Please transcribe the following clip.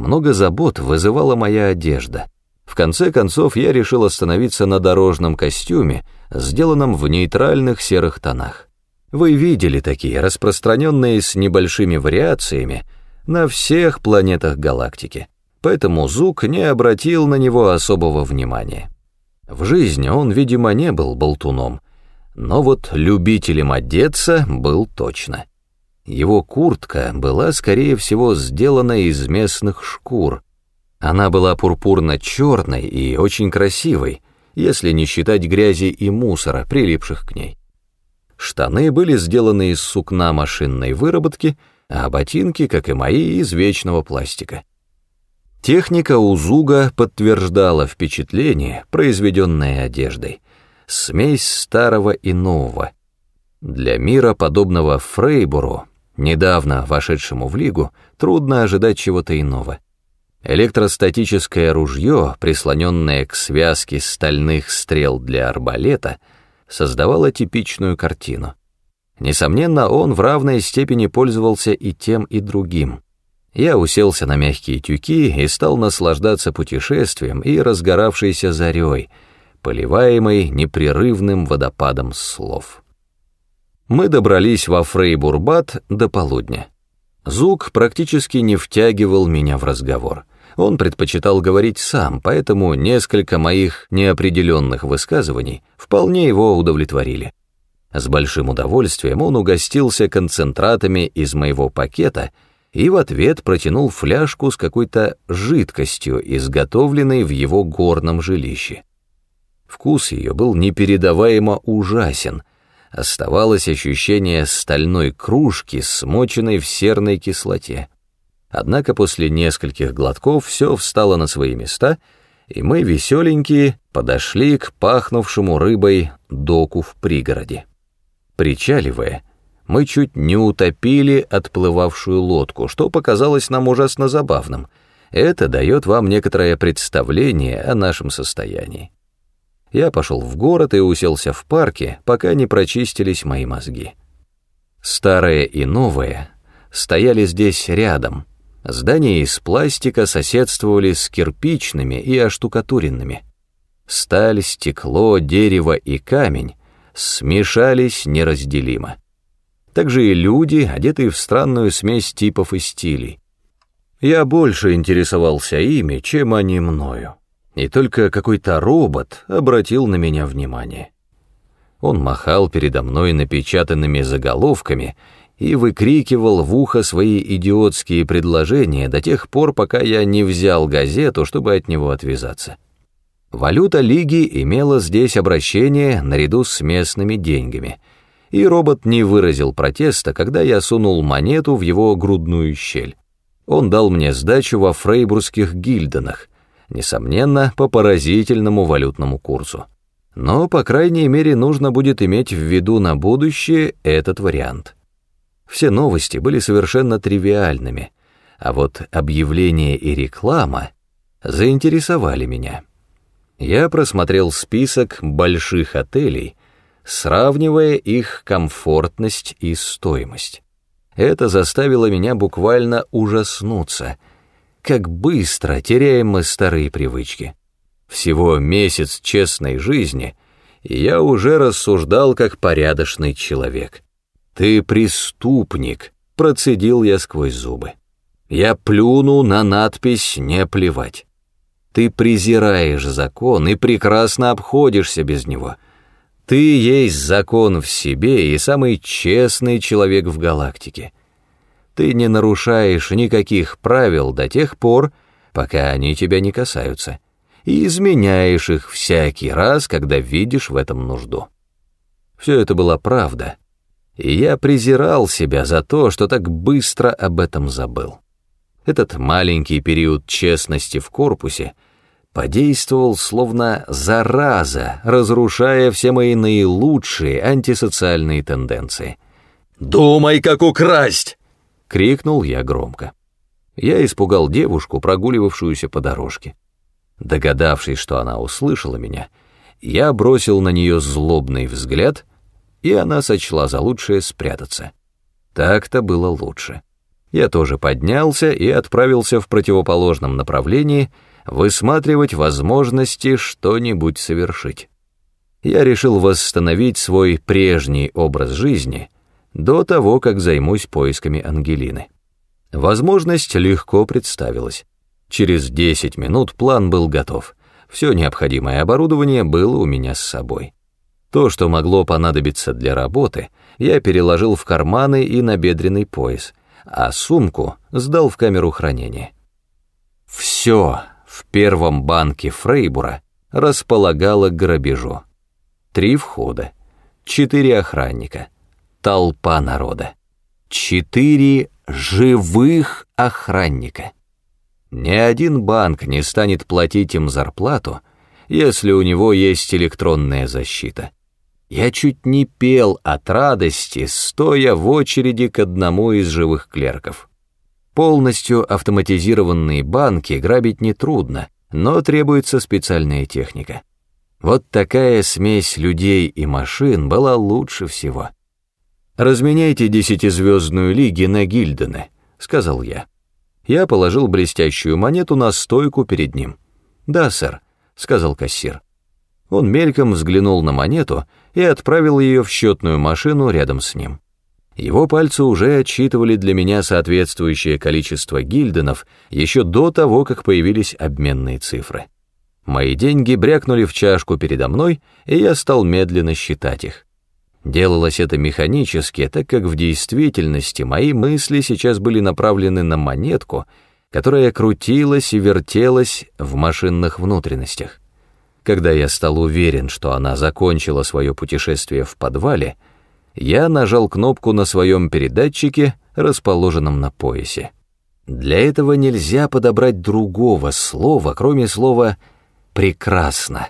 Много забот вызывала моя одежда. В конце концов я решил остановиться на дорожном костюме, сделанном в нейтральных серых тонах. Вы видели такие, распространенные с небольшими вариациями, на всех планетах галактики, поэтому Зук не обратил на него особого внимания. В жизни он, видимо, не был болтуном, но вот любителем одеться был точно. Его куртка была, скорее всего, сделана из местных шкур. Она была пурпурно-черной и очень красивой, если не считать грязи и мусора, прилипших к ней. Штаны были сделаны из сукна машинной выработки, а ботинки, как и мои, из вечного пластика. Техника Узуга подтверждала впечатление, произведенное одеждой. Смесь старого и нового. Для мира, подобного Фрейбуру, недавно вошедшему в лигу, трудно ожидать чего-то иного. Электростатическое ружье, прислоненное к связке стальных стрел для арбалета, создавало типичную картину. Несомненно, он в равной степени пользовался и тем, и другим. Я уселся на мягкие тюки и стал наслаждаться путешествием и разгоравшейся зарей, поливаемой непрерывным водопадом слов. Мы добрались во Фрейбурбат до полудня. Зук практически не втягивал меня в разговор. Он предпочитал говорить сам, поэтому несколько моих неопределенных высказываний вполне его удовлетворили. С большим удовольствием он угостился концентратами из моего пакета и в ответ протянул фляжку с какой-то жидкостью, изготовленной в его горном жилище. Вкус ее был непередаваемо ужасен. Оставалось ощущение стальной кружки, смоченной в серной кислоте. Однако после нескольких глотков все встало на свои места, и мы, веселенькие, подошли к пахнувшему рыбой доку в пригороде. Причаливая, мы чуть не утопили отплывавшую лодку, что показалось нам ужасно забавным. Это дает вам некоторое представление о нашем состоянии. Я пошел в город и уселся в парке, пока не прочистились мои мозги. Старое и новое стояли здесь рядом. Здания из пластика соседствовали с кирпичными и оштукатуренными. Сталь, стекло, дерево и камень смешались неразделимо. Также и люди, одетые в странную смесь типов и стилей. Я больше интересовался ими, чем они мною. И только какой-то робот обратил на меня внимание. Он махал передо мной напечатанными заголовками и выкрикивал в ухо свои идиотские предложения до тех пор, пока я не взял газету, чтобы от него отвязаться. Валюта Лиги имела здесь обращение наряду с местными деньгами, и робот не выразил протеста, когда я сунул монету в его грудную щель. Он дал мне сдачу во фрейбургских гильденах, несомненно, по поразительному валютному курсу. Но, по крайней мере, нужно будет иметь в виду на будущее этот вариант. Все новости были совершенно тривиальными, а вот объявления и реклама заинтересовали меня. Я просмотрел список больших отелей, сравнивая их комфортность и стоимость. Это заставило меня буквально ужаснуться, как быстро теряем мы старые привычки. Всего месяц честной жизни, и я уже рассуждал как порядочный человек. «Ты преступник», — процедил я сквозь зубы. «Я плюну на надпись «не плевать». Ты презираешь закон и прекрасно обходишься без него. Ты есть закон в себе и самый честный человек в галактике. Ты не нарушаешь никаких правил до тех пор, пока они тебя не касаются, и изменяешь их всякий раз, когда видишь в этом нужду. Все это была правда, и я презирал себя за то, что так быстро об этом забыл. Этот маленький период честности в корпусе подействовал словно зараза, разрушая все мои наилучшие антисоциальные тенденции. «Думай, как украсть!» — крикнул я громко. Я испугал девушку, прогуливавшуюся по дорожке. Догадавшись, что она услышала меня, я бросил на нее злобный взгляд, и она сочла за лучшее спрятаться. Так-то было лучше. Я тоже поднялся и отправился в противоположном направлении высматривать возможности что-нибудь совершить. Я решил восстановить свой прежний образ жизни до того, как займусь поисками Ангелины. Возможность легко представилась. Через 10 минут план был готов. Все необходимое оборудование было у меня с собой. То, что могло понадобиться для работы, я переложил в карманы и на бедренный пояс, а сумку сдал в камеру хранения. Все в первом банке Фрейбура располагало к грабежу. Три входа, четыре охранника, толпа народа, четыре живых охранника. Ни один банк не станет платить им зарплату, если у него есть электронная защита. Я чуть не пел от радости, стоя в очереди к одному из живых клерков. Полностью автоматизированные банки грабить нетрудно, но требуется специальная техника. Вот такая смесь людей и машин была лучше всего. «Разменяйте десятизвездную лиги на Гильдены», — сказал я. Я положил блестящую монету на стойку перед ним. «Да, сэр», — сказал кассир. Он мельком взглянул на монету и отправил ее в счетную машину рядом с ним. Его пальцы уже отсчитывали для меня соответствующее количество гильденов еще до того, как появились обменные цифры. Мои деньги брякнули в чашку передо мной, и я стал медленно считать их. Делалось это механически, так как в действительности мои мысли сейчас были направлены на монетку, которая крутилась и вертелась в машинных внутренностях. Когда я стал уверен, что она закончила свое путешествие в подвале, я нажал кнопку на своем передатчике, расположенном на поясе. Для этого нельзя подобрать другого слова, кроме слова «прекрасно».